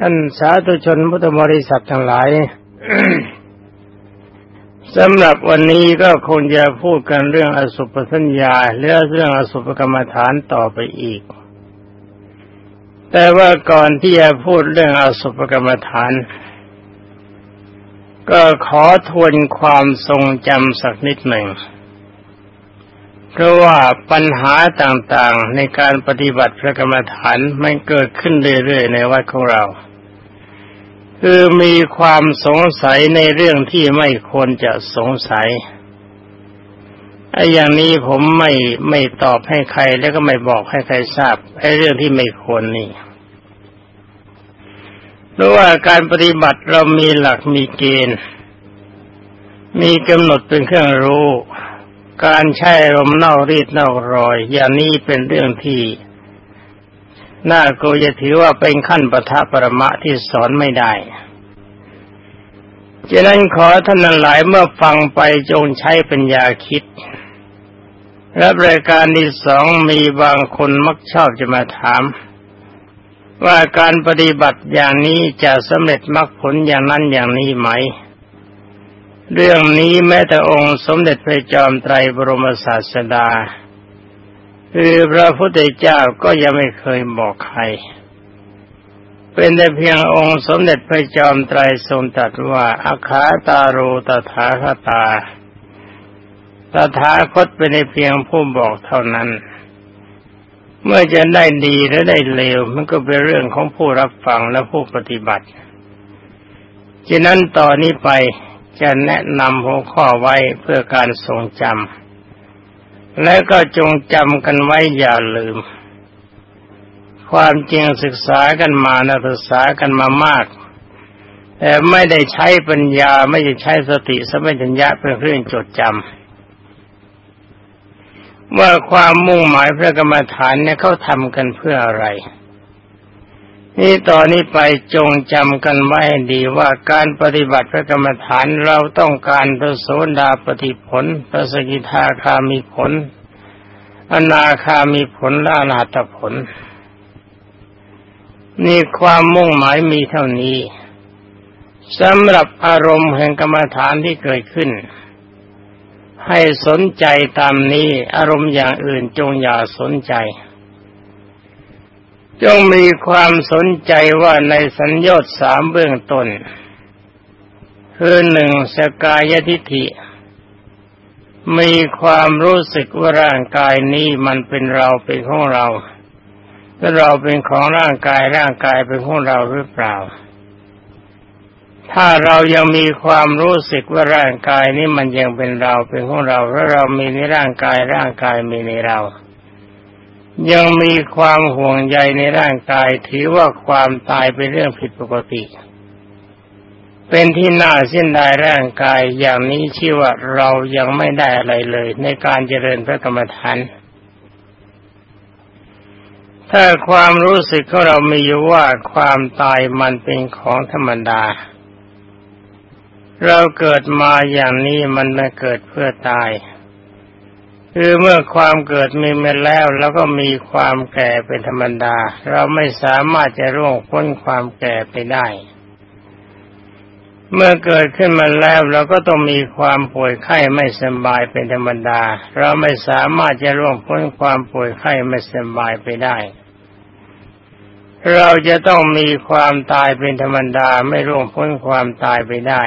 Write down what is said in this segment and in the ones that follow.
ท่านสาธุชนพุทธบริษัททั้งหลายสำหรับวันนี้ก็คงจะพูดกันเรื่องอสุปสัญญาหรือเรื่องอสุปกรรมฐานต่อไปอีก แต่ว่าก่อนที่จะพูดเรื่องอสุปกรรมฐาน ก็ขอทวนความทรงจำสักนิดหนึ่ง เพราะว่าปัญหาต่างๆในการปฏิบัติพระกรรมฐานมันเกิดขึ้นเรื่อยๆในวัดของเรา คือมีความสงสัยในเรื่องที่ไม่ควรจะสงสัยไอ้อย่างนี้ผมไม่ไม่ตอบให้ใครแล้วก็ไม่บอกให้ใครทราบไอ้เรื่องที่ไม่ควรนี่เพราะว่าการปฏิบัติเรามีหลักมีเกณฑ์ มีกำหนดเป็นเครื่องรู้ การใช้ลมเน่ารีดเน่ารอย อย่างนี้เป็นเรื่องที่ น่าโกจะถือว่าเป็นขั้นปทะปรมะที่สอนไม่ได้ฉะนั้นขอท่านหลายเมื่อฟังไปจงใช้ปัญญาคิด และรายการที่สองมีบางคนมักชอบจะมาถาม ว่าการปฏิบัติอย่างนี้จะสำเร็จมรรคผลอย่างนั้นอย่างนี้ไหม เรื่องนี้แม้แต่องค์สมเด็จพระจอมไตรบรมศาสดา คือพระพุทธเจ้าก็ยังไม่เคยบอกใคร เป็นแต่เพียงองค์สมเด็จพระจอมไตรทรงตรัสว่าอาคาตาโรตถาคตาตถาคตเป็นในเพียงผู้บอกเท่านั้น เมื่อจะได้ดีหรือได้เลว มันก็เป็นเรื่องของผู้รับฟังและผู้ปฏิบัติฉะนั้นต่อนนี้ไปจะแนะนำหัวข้อไว้เพื่อการทรงจำ และก็จงจำกันไว้อย่าลืม ความจริงศึกษากันมานะศึกษากันมามาก แต่ไม่ได้ใช้ปัญญาไม่ได้ใช้สติสมัญญะเป็นเครื่องจดจำว่าความมุ่งหมายพระกรรมฐานเนี่ยเขาทำกันเพื่ออะไร นี่ตอนนี้ไปจงจำกันไว้ดีว่าการปฏิบัติพระกรรมฐานเราต้องการพระโสดาปฏิผลพระสกิทาคามีผล อนาคามีผลและอนาตผล นี่ความมุ่งหมายมีเท่านี้สำหรับอารมณ์แห่งกรรมฐานที่เกิดขึ้น ให้สนใจตามนี้อารมณ์อย่างอื่นจงอย่าสนใจ จงมีความสนใจว่าในสัญญาสามเบื้องต้นคือหนึ่งสกายทิฐิ มีความรู้สึกว่าร่างกายนี้มันเป็นเราเป็นของเราและเราเป็นของร่างกายร่างกายเป็นของเราหรือเปล่า ถ้าเรายังมีความรู้สึกว่าร่างกายนี้มันยังเป็นเราเป็นของเราและเรามีในร่างกายร่างกายมีในเรา ยังมีความห่วงใยในร่างกาย ถือว่าความตายเป็นเรื่องผิดปกติ เป็นที่น่าเส้นดายร่างกายอย่างนี้ชื่อว่าเรายังไม่ได้อะไรเลย ในการเจริญพระกรรมฐานถ้าความรู้สึกของเรามีอยู่ว่าความตายมันเป็นของธรรมดา เราเกิดมาอย่างนี้มันไม่เกิดเพื่อตาย คือเมื่อความเกิดมีมาแล้ว แล้วก็มีความแก่เป็นธรรมดา เราไม่สามารถจะร่วงพ้นความแก่ไปได้ เมื่อเกิดขึ้นมาแล้วเราก็ต้องมีความป่วยไข้ไม่สบายเป็นธรรมดา เราไม่สามารถจะร่วงพ้นความป่วยไข้ไม่สบายไปได้ เราจะต้องมีความตายเป็นธรรมดาไม่ร่วงพ้นความตายไปได้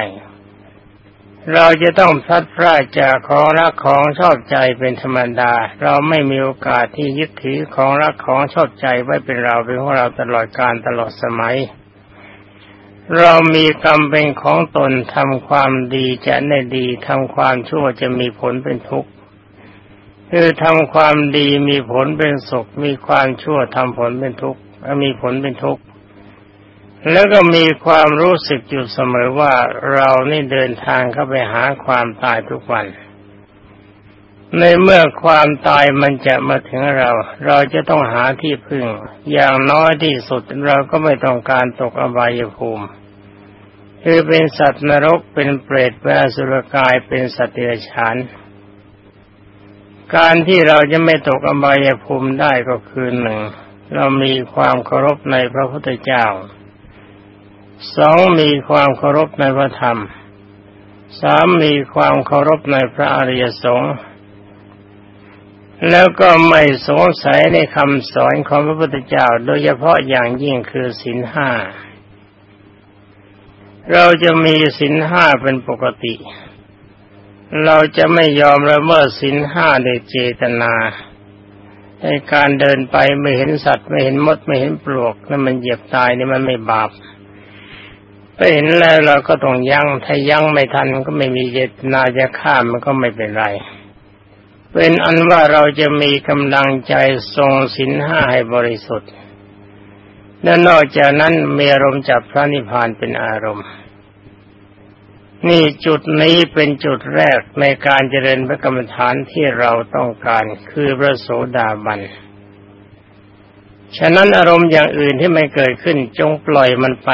เราจะต้องพลัดพรากจากของรักของชอบใจเป็นธรรมดา เราไม่มีโอกาสที่ยึดถือของรักของชอบใจไว้เป็นเราเป็นของเราตลอดการตลอดสมัย เรามีกรรมเป็นของตนทำความดีจะได้ดีทำความชั่วจะมีผลเป็นทุกข์คือทำความดีมีผลเป็นสุข มีความชั่วทำผลเป็นทุกข์มีผลเป็นทุกข์ แล้วก็มีความรู้สึกอยู่เสมอว่าเรานี่เดินทางเข้าไปหาความตายทุกวัน ในเมื่อความตายมันจะมาถึงเรา เราจะต้องหาที่พึ่ง อย่างน้อยที่สุดเราก็ไม่ต้องการตกอบายภูมิ คือเป็นสัตว์นรกเป็นเปรตเป็นอสุรกายเป็นสัตว์เดรัจฉานการที่เราจะไม่ตกอบายภูมิได้ก็คือหนึ่ง เรามีความเคารพในพระพุทธเจ้า สองมีความเคารพในพระธรรมสามมีความเคารพในพระอริยสงฆ์แล้วก็ไม่สงสัยในคำสอนของพระพุทธเจ้า โดยเฉพาะอย่างยิ่งคือศีลห้า เราจะมีศีลห้าเป็นปกติ เราจะไม่ยอมละเมิดศีลห้าโดยเจตนาในการเดินไปไม่เห็นสัตว์ไม่เห็นมดไม่เห็นปลวกนั่นมันเหยียบตายนี่มันไม่บาป ไปเห็นแล้วเราก็ต้องยัง้งถ้ายั้งไม่ทันมันก็ไม่มีเจตนาจะฆ่ามันก็ไม่เป็นไร เป็นอันว่าเราจะมีกำลังใจทรงสินห้าให้บริสุทธิ์และนอกจากนั้นมีอารมณ์จับพระนิพพานเป็นอารมณ์ นี่จุดนี้เป็นจุดแรกในการเจริญพระกรรมฐานที่เราต้องการคือพระโสดาบันฉะนั้นอารมณ์อย่างอื่นที่ไม่เกิดขึ้นจงปล่อยมันไป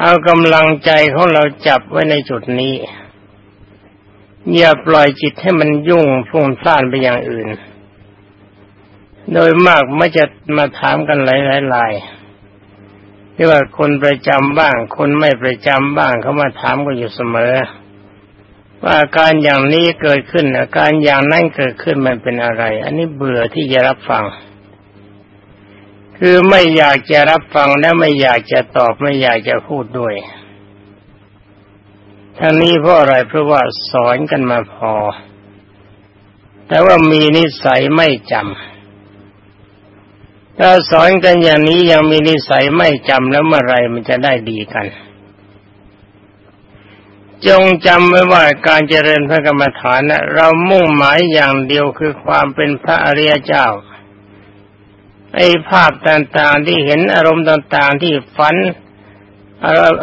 เอากำลังใจของเราจับไว้ในจุดนี้ อย่าปล่อยจิตให้มันยุ่งฟุ้งซ่านไปอย่างอื่น โดยมากไม่จะมาถามกันหลายๆที่ว่าคนประจำบ้าง คนไม่ประจำบ้างเขามาถามกันอยู่เสมอ ว่าอาการอย่างนี้เกิดขึ้นอาการอย่างนั้นเกิดขึ้นมันเป็นอะไร อันนี้เบื่อที่จะรับฟัง คือไม่อยากจะรับฟังและไม่อยากจะตอบไม่อยากจะพูดด้วยทั้งนี้เพราะอะไรเพราะว่าสอนกันมาพอ แต่ว่ามีนิสัยไม่จำถ้าสอนกันอย่างนี้ยังมีนิสัยไม่จำแล้วเมื่อไรมันจะได้ดีกัน จงจำไว้ว่าการเจริญพระกรรมฐานนะเรามุ่งหมายอย่างเดียวคือความเป็นพระอริยเจ้า ไอ้ภาพต่างๆที่เห็นอารมณ์ต่างๆที่ฝัน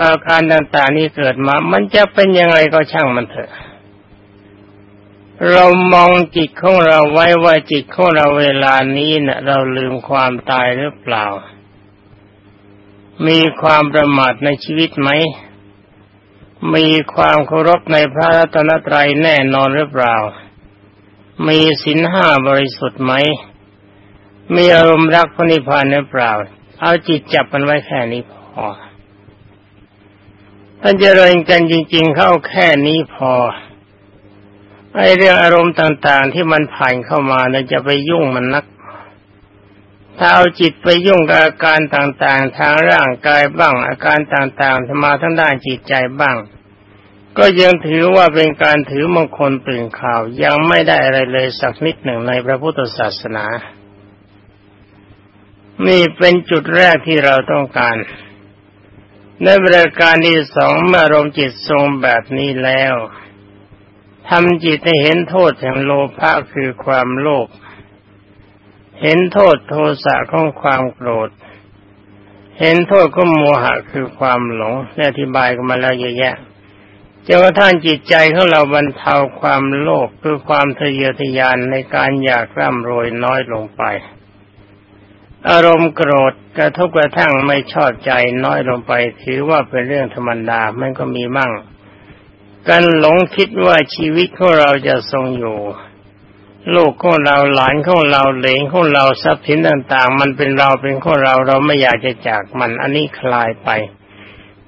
อาการต่างๆนี้เกิดมา มันจะเป็นยังไงก็ช่างมันเถอะ เรามองจิตของเราไว้ว่าจิตของเราเวลานี้นะ่ะ เราลืมความตายหรือเปล่า มีความประมาทในชีวิตไหม มีความเคารพในพระรัตนตรัยแน่นอนหรือเปล่า มีศีลห้าบริสุทธิ์ไหม มีอารมณ์รักพระนิพพานหรือเปล่า เอาจิตจับมันไว้แค่นี้พอท่านเจริญกันจริง ๆ เข้าแค่นี้พอไอเรื่องอารมณ์ต่างๆ ที่มันผ่านเข้ามาเนี่ยจะไปยุ่งมันนัก ถ้าเอาจิตไปยุ่งกับอาการต่างๆ ทางร่างกายบ้าง อาการต่างๆมาทั้งด้านจิตใจบ้าง ก็ยังถือว่าเป็นการถือมงคลตื่นข่าวยังไม่ได้อะไรเลยสักนิดหนึ่งในพระพุทธศาสนา นี่เป็นจุดแรกที่เราต้องการ ในบริการที่สองเมื่อรมจิตทรงแบบนี้แล้วทำจิตให้เห็นโทษแห่งโลภะคือความโลภเห็นโทษโทสะของความโกรธ เห็นโทษของโมหะคือความหลงและอธิบายกันมาแล้วเยอะแยะจนกระทั่งจิตใจของเราบรรเทาความโลภคือความทะเยอทะยานในการอยากร่ำรวยน้อยลงไป อารมณ์โกรธกระทบกระทั่งไม่ชอบใจน้อยลงไป ถือว่าเป็นเรื่องธรรมดามันก็มีมั่ง การหลงคิดว่าชีวิตของเราจะทรงอยู่ลูกของเราหลานของเราเหลนของเราทรัพย์สินต่าง ๆ มันเป็นเราเป็นของเราเราไม่อยากจะจากมันอันนี้คลายไป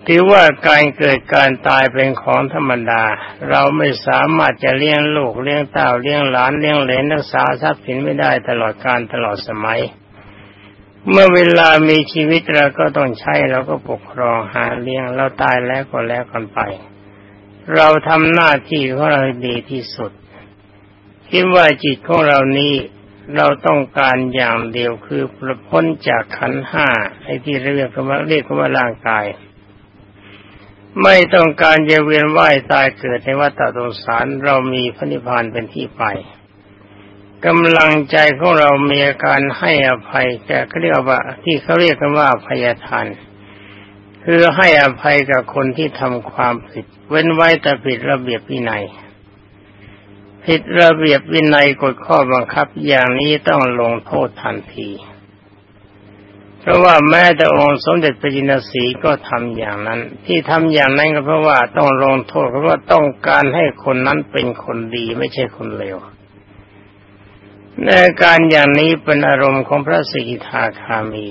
ถือว่าการเกิดการตายเป็นของธรรมดา เราไม่สามารถจะเลี้ยงลูกเลี้ยงเต้าเลี้ยงหลานเลี้ยงเหลนรักษาทรัพย์สินไม่ได้ตลอดการตลอดสมัย เมื่อเวลามีชีวิตเราก็ต้องใช้เราก็ปกครองหาเลี้ยงเราตายแล้วก็แล้วกันไป เราทำหน้าที่ของเราดีที่สุดคิดว่าจิตของเรานี้เราต้องการอย่างเดียวคือพ้นจากขันห้าไอ้ที่เรียกว่าเรียกว่าร่างกาย ไม่ต้องการจะเวียนว่ายตายเกิดในวัฏฏะสารเรามีพระนิพพานเป็นที่ไป กำลังใจของเรามีอาการให้อภัยแต่เขาเรียกว่า ที่เขาเรียกกันว่าพยาทานคือให้อภัยกับคนที่ทำความผิด เว้นไว้แต่ผิดระเบียบวินัย ผิดระเบียบวินัยกฎข้อบังคับอย่างนี้ต้องลงโทษทันที เพราะว่าแม้แต่องค์สมเด็จพระจินสีก็ทำอย่างนั้น ที่ทำอย่างนั้นก็เพราะว่าต้องลงโทษเพราะว่าต้องการให้คนนั้นเป็นคนดีไม่ใช่คนเลว ในการอย่างนี้เป็นอารมณ์ของพระสิกขาคามี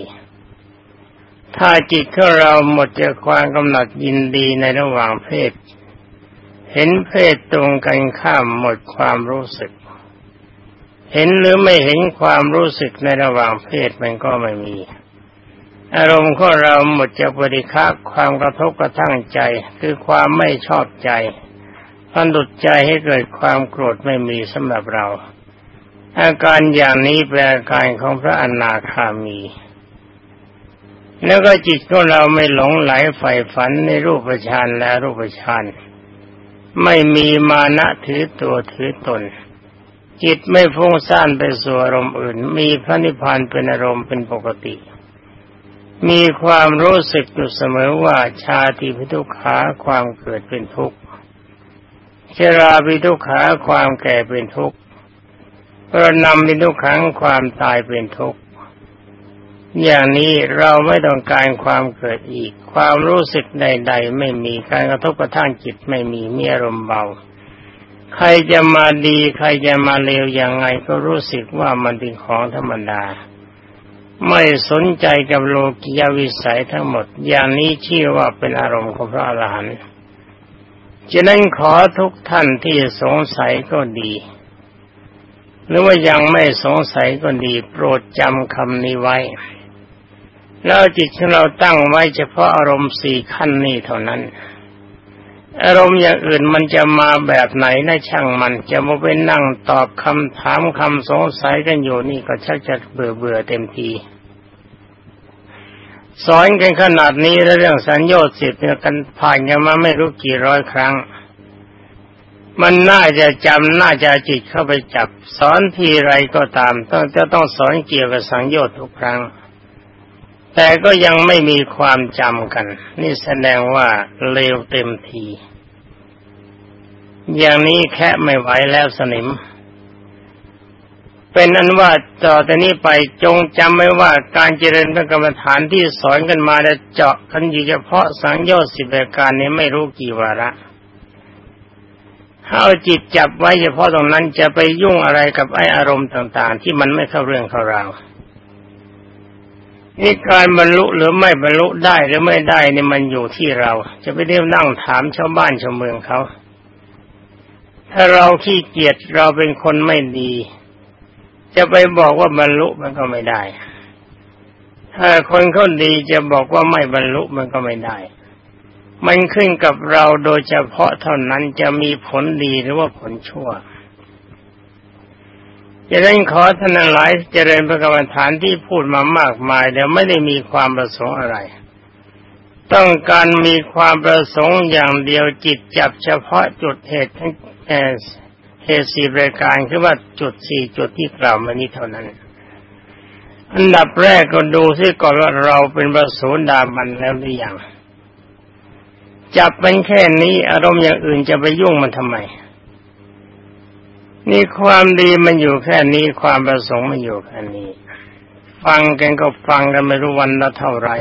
ถ้าจิตของเราหมดจากความกำหนัดยินดีในระหว่างเพศ เห็นเพศตรงกันข้ามหมดความรู้สึก เห็นหรือไม่เห็นความรู้สึกในระหว่างเพศมันก็ไม่มี อารมณ์ของเราหมดจากปฏิฆาความกระทบกระทั่งใจคือความไม่ชอบใจพันดุดใจให้เกิดความโกรธไม่มีสำหรับเรา อาการอย่างนี้เป็นอาการของพระอนาคามี แล้วก็จิตของเราไม่หลงไหลใฝ่ฝันในรูปฌานและรูปฌานไม่มีมานะถือตัวถือตน จิตไม่ฟุ้งซ่านไปสู่อารมณ์อื่น มีพระนิพพานเป็นอารมณ์เป็นปกติ มีความรู้สึกอยู่เสมอว่าชาติพิทุขาความเกิดเป็นทุกข์ชราพิทุขาความแก่เป็นทุกข์ พระนำพิทุกขังความตายเป็นทุกข์อย่างนี้เราไม่ต้องการความเกิดอีก ความรู้สึกใด ๆ ไม่มีการกระทบกระทั่งจิตไม่มีมีอารมณ์เบา ใครจะมาดีใครจะมาเลวยังไงก็รู้สึกว่ามันเป็นของธรรมดา ไม่สนใจกับโลกิยาวิสัยทั้งหมด อย่างนี้ชื่อว่าเป็นอารมณ์ของพระอรหันต์ฉะนั้นขอทุกท่านที่สงสัยก็ดี หรือว่ายังไม่สงสัยก็ดีโปรดจำคำนี้ไว้ แล้วจิตของเราตั้งไว้เฉพาะอารมณ์สี่ขั้นนี้เท่านั้น อารมณ์อย่างอื่นมันจะมาแบบไหนนะช่างมัน จะมาไปนั่งตอบคำถามคำสงสัยกันอยู่นี่ก็ชักจะเบื่อเบื่อเต็มทีสอนกันขนาดนี้แล้วเรื่องสัญญาสิทธิ์เนี่ยกันผ่านกันมาไม่รู้กี่ร้อยครั้ง มันน่าจะจำน่าจะจิตเข้าไปจับ สอนทีไรก็ตาม ต้องจะต้องสอนเกี่ยวกับสังโยชน์ทุกครั้ง แต่ก็ยังไม่มีความจำกัน นี่แสดงว่าเลวเต็มที อย่างนี้แค่ไม่ไหวแล้วสนิม เป็นนั้นว่าต่อแต่นี้ไปจงจำไว้ว่าการเจริญพระกรรมฐานที่สอนกันมาจะเจาะกันอยู่เฉพาะสังโยชน์สิบประการนี้ไม่รู้กี่วาระ เอาจิตจับไว้เฉพาะตรงนั้นจะไปยุ่งอะไรกับไออารมณ์ต่างๆ ที่มันไม่เข้าเรื่องเข้าราวนี่การบรรลุหรือไม่บรรลุได้หรือไม่ได้นี่มันอยู่ที่เรา จะไปเรียกนั่งถามชาวบ้านชาวเมืองเขาถ้าเราขี้เกียจเราเป็นคนไม่ดี จะไปบอกว่าบรรลุมันก็ไม่ได้ ถ้าคนเขาดีจะบอกว่าไม่บรรลุมันก็ไม่ได้ มันขึ้นกับเราโดยเฉพาะเท่านั้นจะมีผลดีหรือว่าผลชั่ว จะได้ขอท่านหลายเจริญพระกรรมฐานที่พูดมามากมายแต่ไม่ได้มีความประสงค์อะไร ต้องการมีความประสงค์อย่างเดียวจิตจับเฉพาะจุดเหตุทั้งเหตุสี่รายการคือว่าจุดสี่จุดที่กล่าวมานี้เท่านั้น อันดับแรกก็ดูซิก่อนว่าเราเป็นประสูดาบันแล้วหรือยัง จับเป็นแค่นี้อารมณ์อย่างอื่นจะไปยุ่งมันทำไม นี่ความดีมันอยู่แค่นี้ความประสงค์มันอยู่แค่นี้ ฟังกันก็ฟังกันไม่รู้วันละเท่าไหร่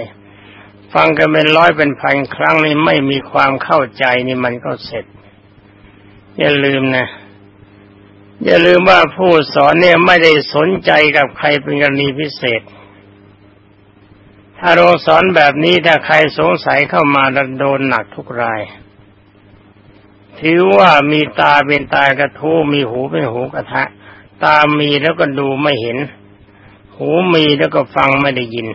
ฟังกันเป็นร้อยเป็นพันครั้งนี่ไม่มีความเข้าใจนี่มันก็เสร็จ อย่าลืมนะ อย่าลืมว่าผู้สอนเนี่ยไม่ได้สนใจกับใครเป็นกรณีพิเศษ ถ้าเราสอนแบบนี้ถ้าใครสงสัยเข้ามาโดนหนักทุกราย ถือว่ามีตาเป็นตากระทู้มีหูเป็นหูกระทะ ตามีแล้วก็ดูไม่เห็น หูมีแล้วก็ฟังไม่ได้ยิน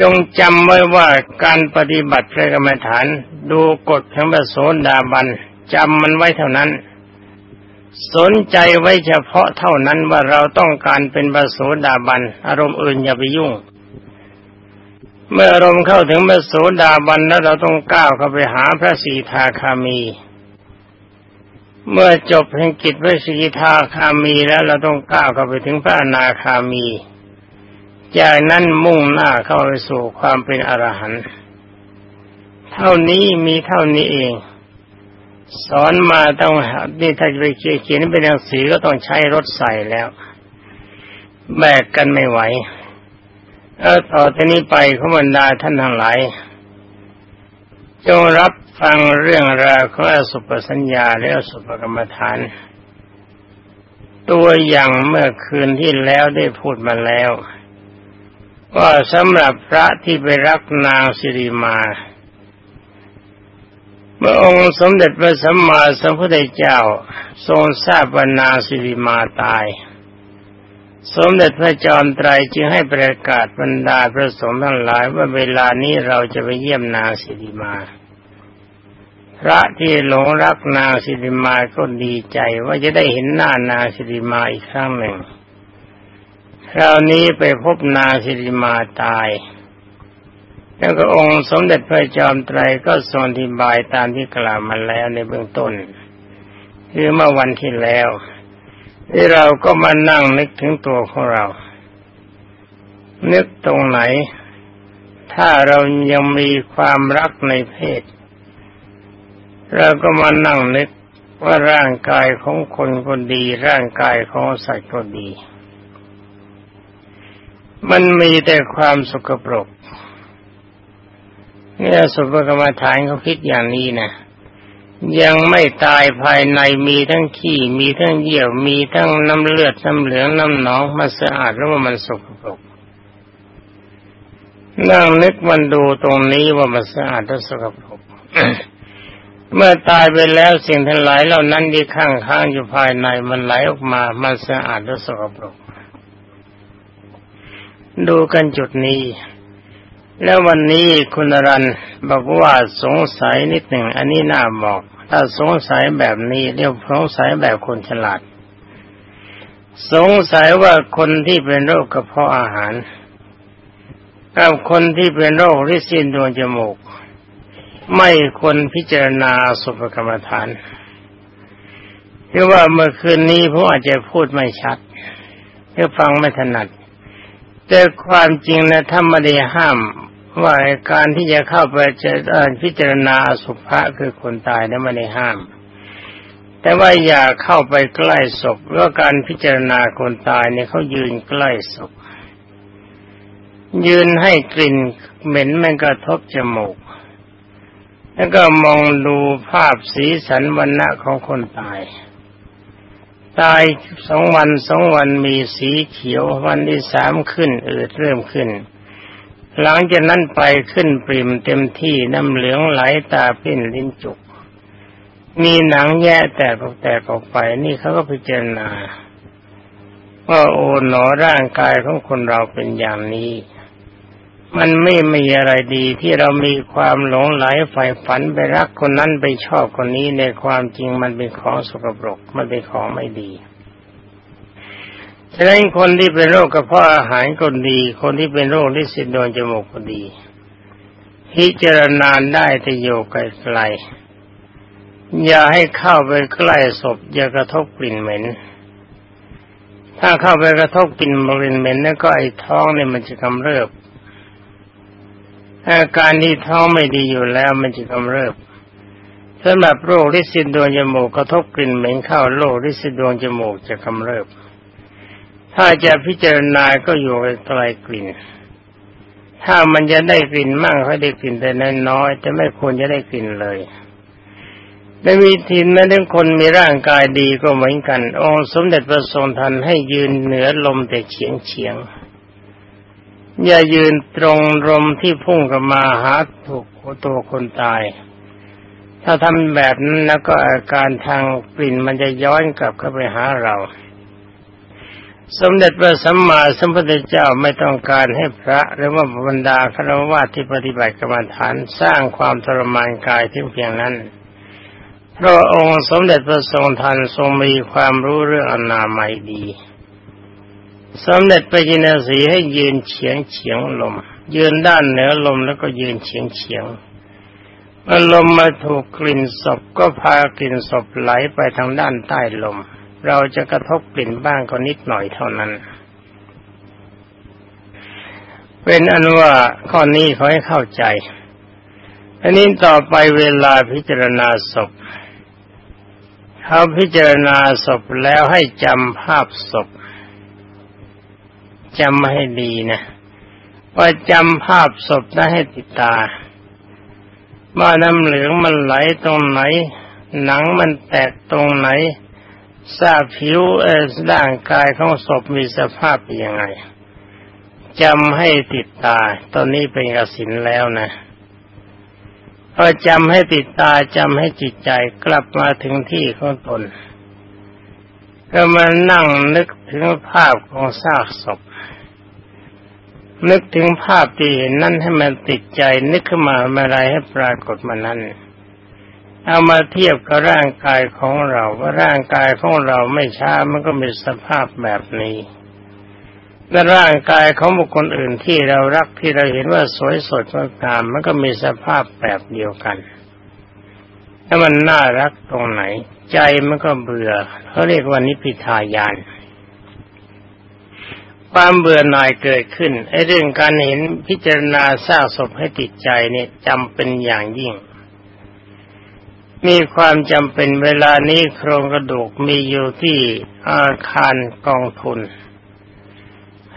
จงจำไว้ว่าการปฏิบัติพระกรรมฐาน ดูกฎของพระโสดาบันจำมันไว้เท่านั้น สนใจไว้เฉพาะเท่านั้นว่าเราต้องการเป็นพระโสดาบัน อารมณ์อื่นอย่าไปยุ่ง เมื่ออารมณ์เข้าถึงพระโสดาบันแล้วเราต้องก้าวเข้าไปหาพระสีทาคามี เมื่อจบแห่งกิจพระสีทาคามีแล้วเราต้องก้าวเข้าไปถึงพระอนาคามีจากนั้นมุ่งหน้าเข้าไปสู่ความเป็นอรหันต์เท่านี้มีเท่านี้เอง สอนมาต้องนี่ถ้าจะไปเขียนเป็นหนังสือก็ต้องใช้รถใส่แล้ว แบกกันไม่ไหวแล้วต่อจากนี้ไปขบรรดาท่านทั้งหลายจงรับฟังเรื่องราวของอสุปสัญญาและอสุปกรรมฐาน ตัวอย่างเมื่อคืนที่แล้วได้พูดมาแล้ว ว่าสำหรับพระที่ไปรักนางสิริมา เมื่อองค์สมเด็จพระสัมมาสัมพุทธเจ้า ทรงทราบว่านางสิริมาตาย สมเด็จพระจอมไตรจึงให้ประกาศบรรดาพระสงฆ์ทั้งหลายว่าเวลานี้เราจะไปเยี่ยมนางสิริมา พระที่หลงรักนางสิริมาก็ดีใจว่าจะได้เห็นหน้านางสิริมาอีกครั้งหนึ่ง คราวนี้ไปพบนางสิริมาตาย แล้วก็องค์สมเด็จพระจอมไตรก็ทรงอธิบายตามที่กล่าวมาแล้วในเบื้องต้น คือเมื่อวันที่แล้ว ที่เราก็มานั่งนึกถึงตัวของเรา นึกตรงไหน ถ้าเรายังมีความรักในเพศ เราก็มานั่งนึกว่าร่างกายของคนก็ดี ร่างกายของสัตว์ก็ดี มันมีแต่ความสกปรก เนี่ยสุภกรรมฐานเขาคิดอย่างนี้นะยังไม่ตายภายในมีทั้งขี้มีทั้งเยี่ยวมีทั้งน้ำเลือดน้ำเหลืองน้ำหนองมันสะอาดแล้วว่ามันสกปรกนั่งนึกมันดูตรงนี้ว่ามันสะอาดและสกปรกเมื่อตายไปแล้วสิ่งทั้งหลายเหล่านั้นที่ข้างข้างอยู่ภายในมันไหลออกมา มันสะอาดและสกปรกดูกันจุดนี้ แล้ววันนี้คุณรันบอกว่าสงสัยนิดหนึ่งอันนี้น่าบอก ถ้าสงสัยแบบนี้เรียกสงสัยแบบคนฉลาด สงสัยว่าคนที่เป็นโรคกระเพาะอาหารกับคนที่เป็นโรคริซินดวงจมูก ไม่ควรพิจารณาสุภกรรมฐานเพราะว่าเมื่อคืนนี้ผมอาจจะพูดไม่ชัดหรือฟังไม่ถนัดแต่ความจริงนะถ้าไม่ได้ห้าม ว่าการที่จะเข้าไปจะพิจารณาสุภะคือคนตายนั้นไม่ได้ห้าม แต่ว่าอย่าเข้าไปใกล้ศพเพราะการพิจารณาคนตายเนี่ยเขายืนใกล้ศพยืนให้กลิ่นเหม็นมันกระทบจมูก แล้วก็มองดูภาพสีสันวันณะของคนตาย ตายสองวันสองวันมีสีเขียววันที่สามขึ้นอืดเริ่มขึ้น หลังจากนั้นไปขึ้นปริมเต็มที่น้ำเหลืองไหลตาปิ้นลิ้นจุก มีหนังแย่แตกออกแตกออกไป นี่เขาก็พิจารณาว่าโอ๋หนอร่างกายของคนเราเป็นอย่างนี้ มันไม่มีอะไรดีที่เรามีความหลงไหลใฝ่ฝันไปรักคนนั้นไปชอบคนนี้ในความจริงมันเป็นของสกปรกมันเป็นของไม่ดี ฉะนั้นคนที่เป็นโรคกระเพาะอาหารก็ดี คนที่เป็นโรคลิซิดโดนจมูกก็ดี พิจารณาได้แต่โยกไกลๆอย่าให้เข้าไปใกล้ศพ อย่ากระทบกลิ่นเหม็น ถ้าเข้าไปกระทบกลิ่นบริเวณเหม็นนั่นก็ไอ้ท้องเนี่ยมันจะกำเริบอาการที่ท้องไม่ดีอยู่แล้วมันจะกำเริบสำหรับโรคริซินดวงจมูกกระทบกลิ่นเหม็นเข้าโรคริซินดวงจมูกจะกำเริบ ถ้าจะพิจารณาก็อยู่ไกลกลิ่น ถ้ามันจะได้กลิ่นมั่งค่อยได้กลิ่นแต่น้อยจะไม่ควรจะได้กลิ่นเลยในวิธีแม้ทั้งคนมีร่างกายดีก็เหมือนกัน องค์สมเด็จพระทรงทันให้ยืนเหนือลมแต่เฉียงเฉียง อย่ายืนตรงลมที่พุ่งกับมาหาถูกตัวคนตาย ถ้าทำแบบนั้นแล้วก็อาการทางกลิ่นมันจะย้อนกลับเข้าไปหาเรา สมเด็จพระสัมมาสัมพุทธเจ้าไม่ต้องการให้พระหรือว่าบรรดาคารวะที่ปฏิบัติกรรมฐานสร้างความทรมานกายที่เพียงนั้นเพราะองค์สมเด็จพระทรงทันทรงมีความรู้เรื่องอนามัยดี สมเด็จพระจินสีให้ยืนเฉียงเฉียงลม ยืนด้านเหนือลมแล้วก็ยืนเฉียงเฉียงเมื่อลมมาถูกกลิ่นศพก็พากลิ่นศพไหลไปทางด้านใต้ลม เราจะกระทบกลิ่นบ้างก็นิดหน่อยเท่านั้น เป็นอันว่าข้อนี้ขอให้เข้าใจ อันนี้ต่อไปเวลาพิจารณาศพเขาพิจารณาศพแล้วให้จำภาพศพจำมาให้ดีนะว่าจำภาพศพได้ให้ติดตาว่าน้ำเหลืองมันไหลตรงไหน หนังมันแตกตรงไหน ทราบผิวเออร่างกายของศพมีสภาพยังไงจำให้ติดตา ตอนนี้เป็นกสินแล้วนะพอจำให้ติดตาจำให้จิตใจกลับมาถึงที่ของตน ก็มานั่งนึกถึงภาพของซากศพ นึกถึงภาพที่เห็นนั่นให้มันติดใจ นึกขึ้นมาอะไรให้ปรากฏมานั้น เอามาเทียบกับร่างกายของเราว่าร่างกายของเราไม่ช้ามันก็มีสภาพแบบนี้และร่างกายของบุคคลอื่นที่เรารักที่เราเห็นว่าสวยสดงดงามมันก็มีสภาพแบบเดียวกันถ้ามันน่ารักตรงไหน ใจมันก็เบื่อเขาเรียกว่านิพิทายานความเบื่อหน่ายเกิดขึ้นไอ้เรื่องการเห็นพิจารณาสร้างศพให้ติดใจเนี่ยจำเป็นอย่างยิ่ง มีความจำเป็นเวลานี้โครงกระดูกมีอยู่ที่อาคารกองทุน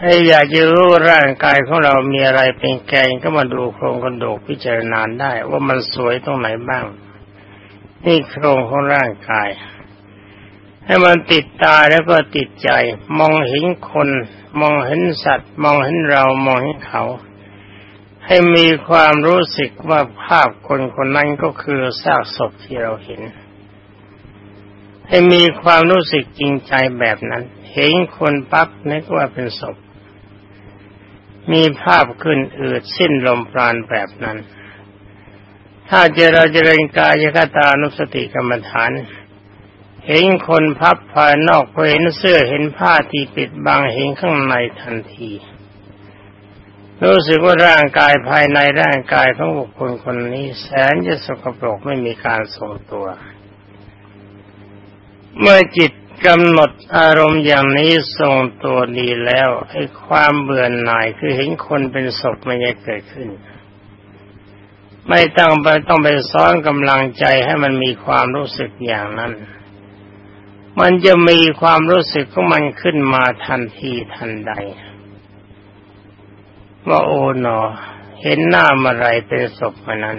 ให้อยากจะรู้ร่างกายของเรามีอะไรเป็นแกงก็มาดูโครงกระดูกพิจารณาได้ ว่ามันสวยตรงไหนบ้าง นี่โครงของร่างกาย ให้มันติดตาแล้วก็ติดใจ มองเห็นคน มองเห็นสัตว์ มองเห็นเรามองเห็นเขา ให้มีความรู้สึกว่าภาพคนคนนั้นก็คือซากศพที่เราเห็น ให้มีความรู้สึกจริงใจแบบนั้น เห็นคนปั๊บนึกว่าเป็นศพ มีภาพขึ้นอืดสิ้นลมปราณแบบนั้น ถ้าเจเราเจริญกายคตานุสติกรรมฐาน เห็นคนพับภายนอกเห็นเสื้อเห็นผ้าที่ปิดบังเห็นข้างในทันที รู้สึกว่าร่างกายภายในร่างกายของบุคคลคนนี้แสนจะสกปรกไม่มีการทรงตัว เมื่อจิตกำหนดอารมณ์อย่างนี้ทรงตัวดีแล้วไอ้ความเบื่อหน่ายคือเห็นคนเป็นศพไม่ได้เกิดขึ้น ไม่ต้องไปต้องไปซ้อนกำลังใจให้มันมีความรู้สึกอย่างนั้น มันจะมีความรู้สึกของมันขึ้นมาทันทีทันใด ว่าโอ๋หนอ เห็นหน้ามาไรเป็นศพมานั้น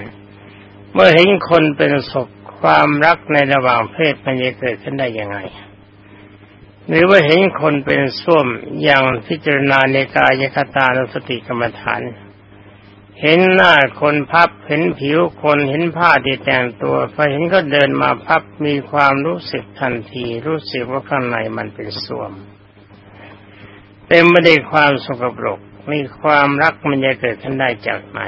เมื่อเห็นคนเป็นศพความรักในระหว่างเพศมันจะเกิดขึ้นได้ยังไง หรือว่าเห็นคนเป็นส้วมอย่างพิจารณาในกายคตานุสติกรรมฐาน เห็นหน้าคนพับเห็นผิวคนเห็นผ้าที่แต่งตัวพอเห็นก็เดินมาพับมีความรู้สึกทันที รู้สึกว่าข้างในมันเป็นส้วม เต็มไปด้วยความสกปรก มีความรักมันจะเกิดขึ้นได้จากไหน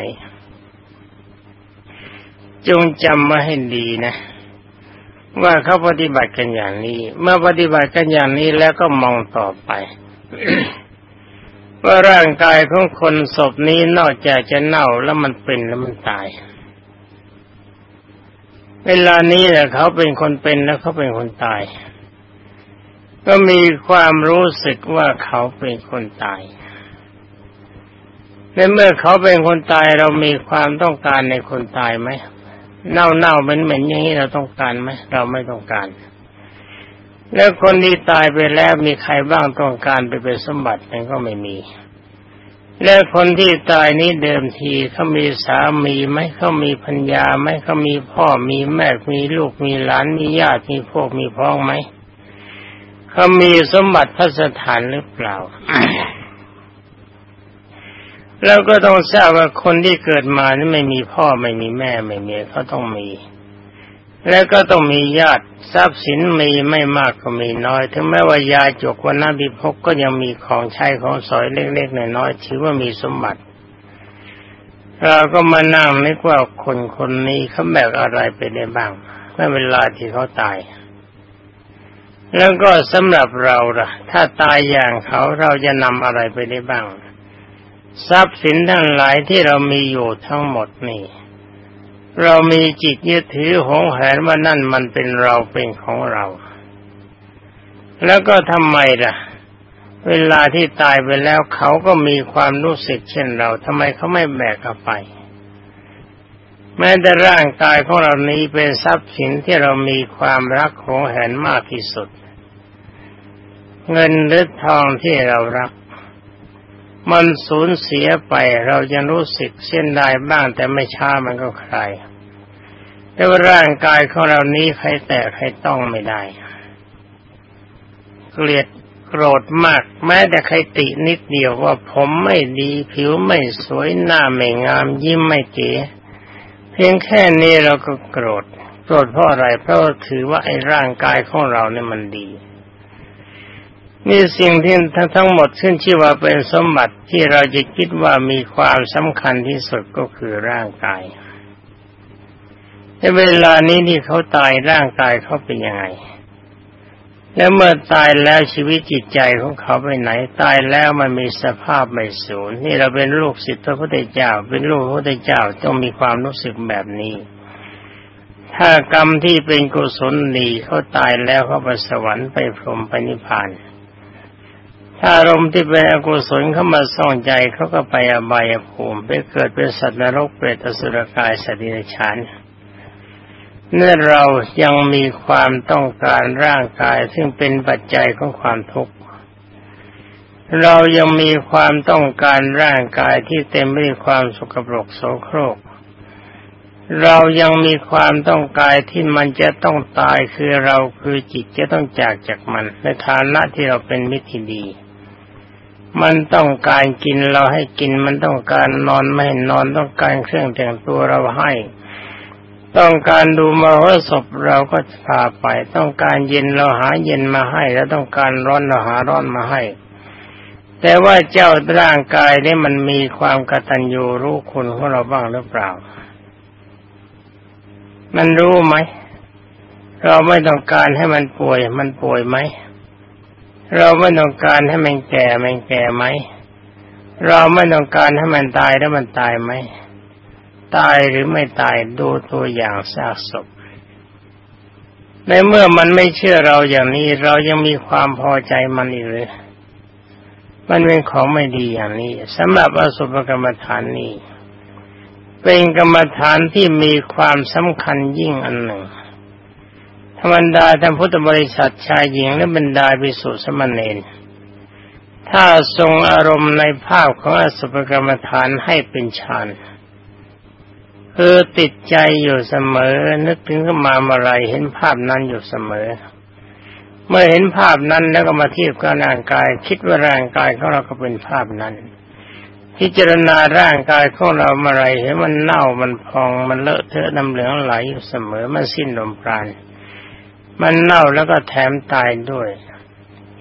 จงจำมาให้ดีนะ ว่าเขาปฏิบัติกันอย่างนี้ เมื่อปฏิบัติกันอย่างนี้แล้วก็มองต่อไปว่าร่างกายของคนศพนี้นอกจากจะเน่าแล้วมันเป็นแล้วมันตาย เวลานี้แหละเขาเป็นคนเป็นแล้วเขาเป็นคนตาย ก็มีความรู้สึกว่าเขาเป็นคนตาย ในเมื่อเขาเป็นคนตายเรามีความต้องการในคนตายไหมเน่าเน่าเหม็นเหม็นอย่างนี้เราต้องการไหมเราไม่ต้องการ แล้วคนที่ตายไปแล้วมีใครบ้างต้องการไปเป็นสมบัติมันก็ไม่มี แล้วคนที่ตายนี้เดิมทีเขามีสามีไหมเขามีพัญญาไหมเขามีพ่อมีแม่มีลูกมีหลานมีญาติมีพวกมีพ้องไหมเขามีสมบัติพระสถานหรือเปล่า แล้วก็ต้องทราบว่าคนที่เกิดมานี่ไม่มีพ่อไม่มีแม่ไม่มีเขาต้องมี แล้วก็ต้องมีญาติทรัพย์สินมีไม่มากก็มีน้อย ถึงแม้ว่ายาจกวันนาบิภกก็ยังมีของใช้ของสอยเล็กๆน้อยๆถือว่ามีสมบัติ เราก็มานั่งนึกว่าคนคนนี้เขาแบกอะไรไปได้บ้างเมื่อเวลาที่เขาตายแล้วก็สำหรับเราล่ะ ถ้าตายอย่างเขาเราจะนำอะไรไปได้บ้าง ทรัพย์สินทั้งหลายที่เรามีอยู่ทั้งหมดนี่ เรามีจิตยึดถือหงแหนว่านั่นมันเป็นเราเป็นของเรา แล้วก็ทำไมล่ะ เวลาที่ตายไปแล้วเขาก็มีความรู้สึกเช่นเราทำไมเขาไม่แบกเอาไป แม้แต่ร่างกายของเรานี้เป็นทรัพย์สินที่เรามีความรักหงแหนมากที่สุด เงินหรือทองที่เรารัก มันสูญเสียไปเราจะรู้สึกเส้นได้บ้างแต่ไม่ช้ามันก็คลายแต่ว่าร่างกายของเรานี้ใครแตะใครต้องไม่ได้ เกลียดโกรธมาก แม้แต่ใครตินิดเดียวว่าผมไม่ดีผิวไม่สวยหน้าไม่งาม ยิ้มไม่เก๋เพียงแค่นี้เราก็โกรธโกรธเพราะอะไรเพราะถือว่าไอ้ร่างกายของเราเนี่ยมันดี นี่สิ่งที่ทั้งทั้งหมดขึ้นชื่อว่าเป็นสมบัติที่เราจะคิดว่ามีความสำคัญที่สุดก็คือร่างกายในเวลานี้ที่เขาตายร่างกายเขาเป็นยังไง แล้วเมื่อตายแล้วชีวิตจิตใจของเขาไปไหน ตายแล้วมันมีสภาพไม่สูญนี่เราเป็นลูกศิษย์พระพุทธเจ้า เป็นลูกพระพุทธเจ้าต้องมีความรู้สึกแบบนี้ ถ้ากรรมที่เป็นกุศลดีเขาตายแล้วเขาไปสวรรค์ไปพรหมไปนิพพาน ถ้าอารมณ์ที่เป็นอกุศลเข้ามาส่องใจเขาก็ไปอบายภูมิไปเกิดเป็นสัตว์นรกเปรตอสุรกายสัตว์ดิฉานเนื่อเรายังมีความต้องการร่างกายซึ่งเป็นปัจจัยของความทุกข์เรายังมีความต้องการร่างกายที่เต็มไปด้วยความสกปรกโสโครก เรายังมีความต้องการที่มันจะต้องตายคือเราคือจิตจะต้องจากจากมันในฐานะที่เราเป็นมิตรที่ดี มันต้องการกินเราให้กิน มันต้องการนอนไม่นอนต้องการเครื่องแต่งตัวเราให้ ต้องการดูมรสพเราก็พาไป ต้องการเย็นเราหาเย็นมาให้ แล้วต้องการร้อนเราหาร้อนมาให้ แต่ว่าเจ้าร่างกายนี่มันมีความกตัญญูรู้คุณของเราบ้างหรือเปล่า มันรู้ไหม เราไม่ต้องการให้มันป่วย มันป่วยไหม เราไม่ต้องการให้มันแก่มันแก่ไหม เราไม่ต้องการให้มันตายแล้วมันตายไหม ตายหรือไม่ตายดูตัวอย่างซากศพ ในเมื่อมันไม่เชื่อเราอย่างนี้ เรายังมีความพอใจมันอีกเลยมันเป็นของไม่ดีอย่างนี้สำหรับอสุภกรรมฐานนี้ เป็นกรรมฐานที่มีความสำคัญยิ่งอันหนึ่ง ธรรมดาท่านพุทธบริษัทชายหญิงและบรรดาภิกษุสมณเณรถ้าทรงอารมณ์ในภาพของอสุภกรรมฐานให้เป็นฌานคือติดใจอยู่เสมอ นึกถึงขึ้นมาเมื่อไรเห็นภาพนั้นอยู่เสมอ เมื่อเห็นภาพนั้นแล้วก็มาเทียบกับร่างกาย คิดว่าร่างกายของเราก็เป็นภาพนั้น พิจารณาร่างกายของเราเมื่อไรเห็นมันเน่ามันพองมันเลอะเทอะน้ำเหลืองไหลอยู่เสมอมันสิ้นลมปราณ มันเน่าแล้วก็แถมตายด้วย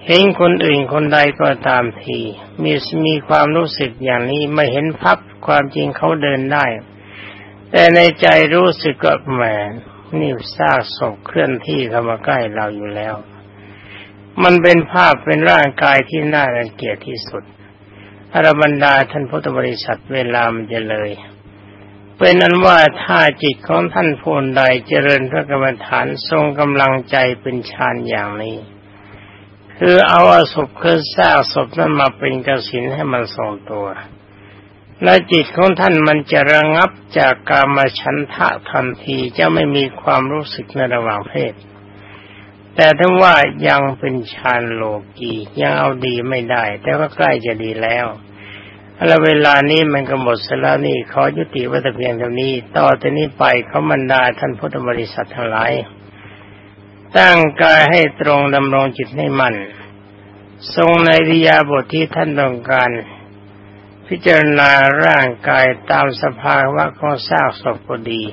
เห็นคนอื่นคนใดก็ตามที มีมีความรู้สึกอย่างนี้ไม่เห็นพับความจริงเขาเดินได้ แต่ในใจรู้สึกก็แหมนี่ซากศพเคลื่อนที่เข้ามาใกล้เราอยู่แล้ว มันเป็นภาพเป็นร่างกายที่น่ารังเกียจที่สุดอรบรรดาท่านพุทธบริษัทเวลามันจะเลย เป็นนั้นว่าถ้าจิตของท่านผู้ใดเจริญพระกรรมฐานทรงกำลังใจเป็นฌานอย่างนี้ คือเอาอสุภคือซากศพนั้นมาเป็นกสินให้มันทรงตัว และจิตของท่านมันจะระงับจากกามฉันทะทันทีจะไม่มีความรู้สึกในระหว่างเพศ แต่ถ้าว่ายังเป็นฌานโลกียังเอาดีไม่ได้ แต่ว่าใกล้จะดีแล้ว แล้วเวลานี้มันก็หมดเสแล้วนี่ขอยุติวัตเพียงเท่านี้ ต่อจากนี้ไปเขาบรรดาท่านพุทธบริษัททั้งหลายตั้งกายให้ตรงดำรงจิตให้มัน ทรงในวิยาบทที่ท่านต้องการ พิจารณาร่างกายตามสภาวะของซากศพพอดี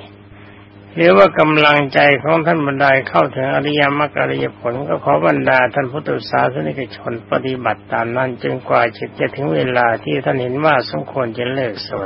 หรือว่ากำลังใจของท่านบรรดาเข้าถึงอริยมรรคอริยผลก็ขอบรรดาท่านพุทธศาสนิกชนปฏิบัติตามนั้นจนกว่าจะถึงเวลาที่ท่านเห็นว่าสมควรจะเลิกสวด